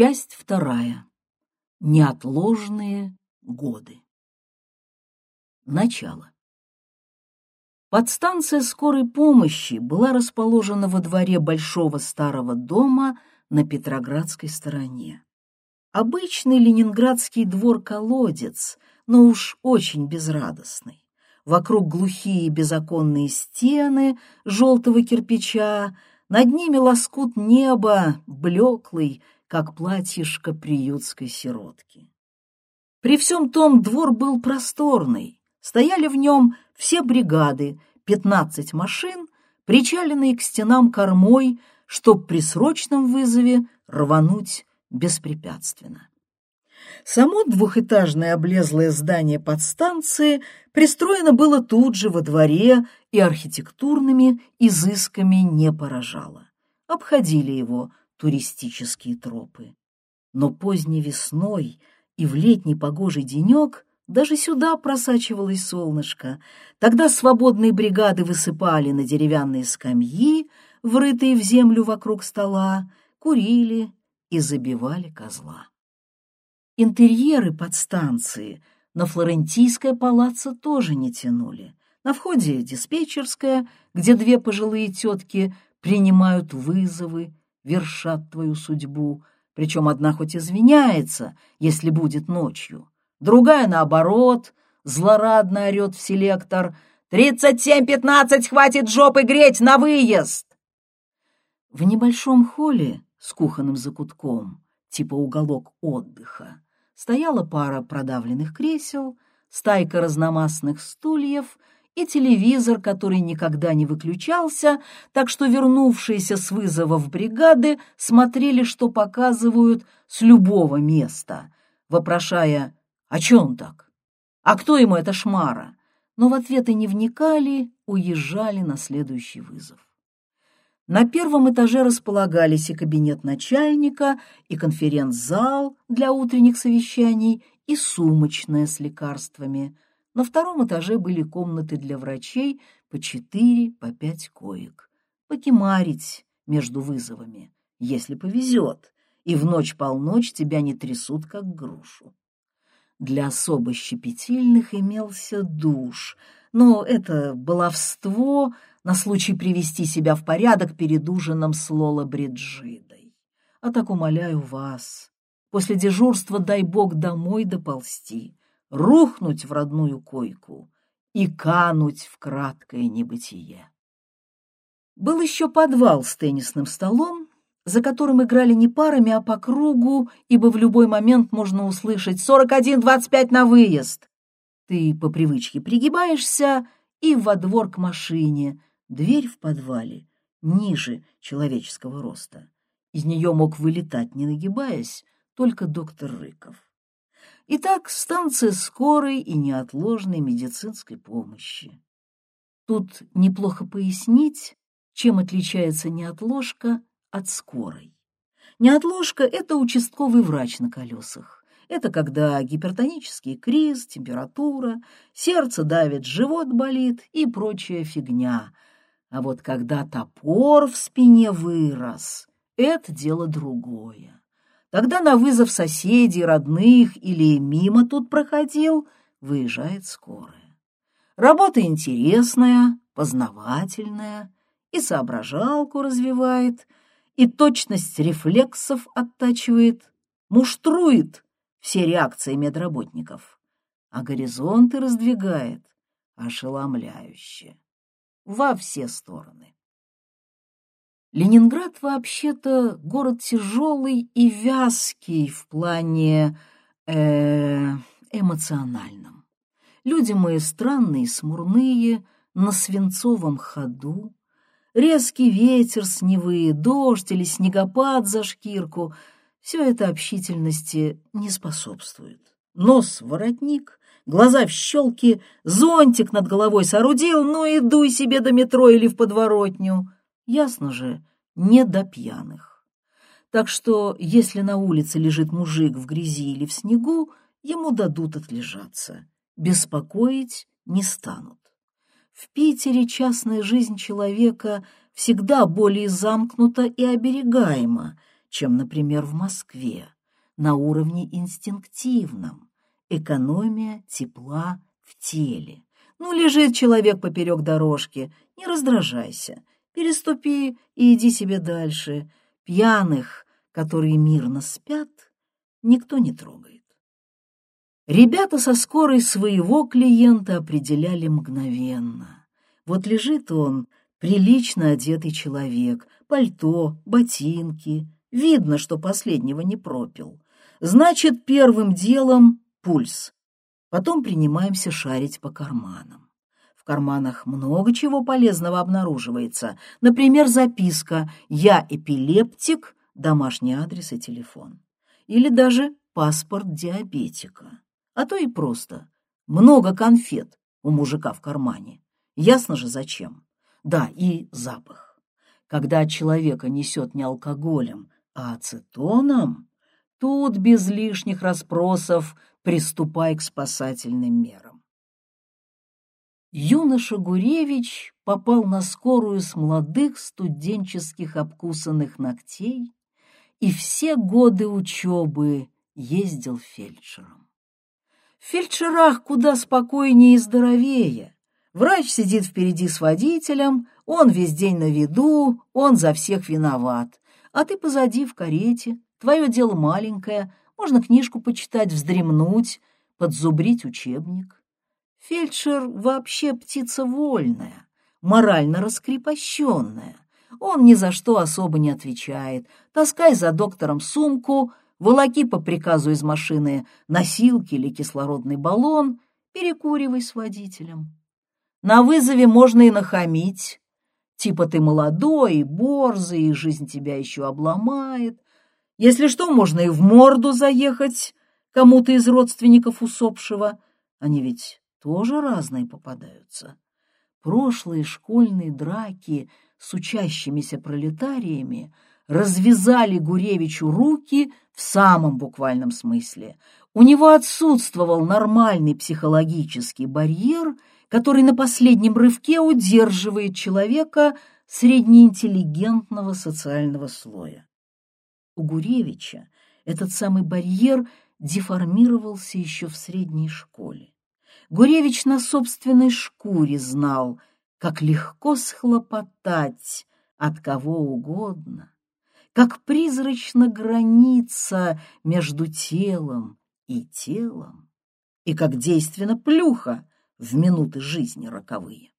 Часть вторая. Неотложные годы. Начало. Подстанция скорой помощи была расположена во дворе большого старого дома на Петроградской стороне. Обычный ленинградский двор-колодец, но уж очень безрадостный. Вокруг глухие безоконные стены желтого кирпича, над ними лоскут неба, блеклый, как платьишко приютской сиротки. При всем том двор был просторный, стояли в нем все бригады, пятнадцать машин, причаленные к стенам кормой, чтоб при срочном вызове рвануть беспрепятственно. Само двухэтажное облезлое здание подстанции пристроено было тут же во дворе и архитектурными изысками не поражало. Обходили его туристические тропы. Но поздней весной и в летний погожий денек даже сюда просачивалось солнышко. Тогда свободные бригады высыпали на деревянные скамьи, врытые в землю вокруг стола, курили и забивали козла. Интерьеры подстанции на флорентийское палаццо тоже не тянули. На входе диспетчерская, где две пожилые тетки принимают вызовы, вершат твою судьбу, причем одна хоть извиняется, если будет ночью, другая, наоборот, злорадно орет в селектор «Тридцать семь пятнадцать, хватит жопы греть, на выезд!» В небольшом холле с кухонным закутком, типа уголок отдыха, стояла пара продавленных кресел, стайка разномастных стульев — и телевизор, который никогда не выключался, так что вернувшиеся с вызовов бригады смотрели, что показывают с любого места, вопрошая «А чё он так? А кто ему эта шмара?» Но в ответы не вникали, уезжали на следующий вызов. На первом этаже располагались и кабинет начальника, и конференц-зал для утренних совещаний, и сумочная с лекарствами – на втором этаже были комнаты для врачей по четыре, по пять коек. Покемарить между вызовами, если повезет, и в ночь-полночь тебя не трясут, как грушу. Для особо щепетильных имелся душ, но это баловство на случай привести себя в порядок перед ужином с Лола Бриджидой. А так умоляю вас, после дежурства дай бог домой доползти, рухнуть в родную койку и кануть в краткое небытие. Был еще подвал с теннисным столом, за которым играли не парами, а по кругу, ибо в любой момент можно услышать «сорок один двадцать пять на выезд». Ты по привычке пригибаешься и во двор к машине, дверь в подвале ниже человеческого роста. Из нее мог вылетать, не нагибаясь, только доктор Рыков. Итак, станция скорой и неотложной медицинской помощи. Тут неплохо пояснить, чем отличается неотложка от скорой. Неотложка – это участковый врач на колесах. Это когда гипертонический криз, температура, сердце давит, живот болит и прочая фигня. А вот когда топор в спине вырос, это дело другое. Тогда на вызов соседей, родных или мимо тут проходил, выезжает скорая. Работа интересная, познавательная, и соображалку развивает, и точность рефлексов оттачивает, муштрует все реакции медработников, а горизонты раздвигает ошеломляюще во все стороны. Ленинград вообще-то город тяжелый и вязкий в плане э, эмоциональном. Люди мы странные, смурные, на свинцовом ходу. Резкий ветер с Невы, дождь или снегопад за шкирку — все это общительности не способствует. Нос — воротник, глаза в щелки, зонтик над головой соорудил, ну и себе до метро или в подворотню — Ясно же, не до пьяных. Так что, если на улице лежит мужик в грязи или в снегу, ему дадут отлежаться. Беспокоить не станут. В Питере частная жизнь человека всегда более замкнута и оберегаема, чем, например, в Москве, на уровне инстинктивном, экономия тепла в теле. Ну, лежит человек поперек дорожки, не раздражайся, переступи и иди себе дальше. Пьяных, которые мирно спят, никто не трогает. Ребята со скорой своего клиента определяли мгновенно. Вот лежит он, прилично одетый человек, пальто, ботинки. Видно, что последнего не пропил. Значит, первым делом пульс. Потом принимаемся шарить по карманам. Карманах много чего полезного обнаруживается. Например, записка «Я эпилептик», домашний адрес и телефон. Или даже паспорт диабетика. А то и просто много конфет у мужика в кармане. Ясно же зачем. Да, и запах. Когда человека несет не алкоголем, а ацетоном, тут без лишних расспросов приступай к спасательным мерам. Юноша Гуревич попал на скорую с молодых студенческих обкусанных ногтей и все годы учебы ездил фельдшером. В фельдшерах куда спокойнее и здоровее. Врач сидит впереди с водителем, он весь день на виду, он за всех виноват. А ты позади в карете, твое дело маленькое, можно книжку почитать, вздремнуть, подзубрить учебник. Фельдшер вообще птица вольная, морально раскрепощенная. Он ни за что особо не отвечает. Таскай за доктором сумку, волоки по приказу из машины носилки или кислородный баллон, перекуривай с водителем. На вызове можно и нахамить. Типа ты молодой и борзый, и жизнь тебя еще обломает. Если что, можно и в морду заехать кому-то из родственников усопшего. Они ведь тоже разные попадаются. Прошлые школьные драки с учащимися пролетариями развязали Гуревичу руки в самом буквальном смысле. У него отсутствовал нормальный психологический барьер, который на последнем рывке удерживает человека среднеинтеллигентного социального слоя. У Гуревича этот самый барьер деформировался еще в средней школе. Гуревич на собственной шкуре знал, как легко схлопотать от кого угодно, как призрачна граница между телом и телом, и как действенно плюха в минуты жизни роковые.